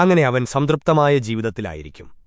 അങ്ങനെ അവൻ സംതൃപ്തമായ ജീവിതത്തിലായിരിക്കും.